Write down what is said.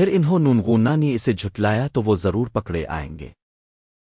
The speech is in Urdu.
پھر انہوں نونگونا نے اسے جھٹلایا تو وہ ضرور پکڑے آئیں گے۔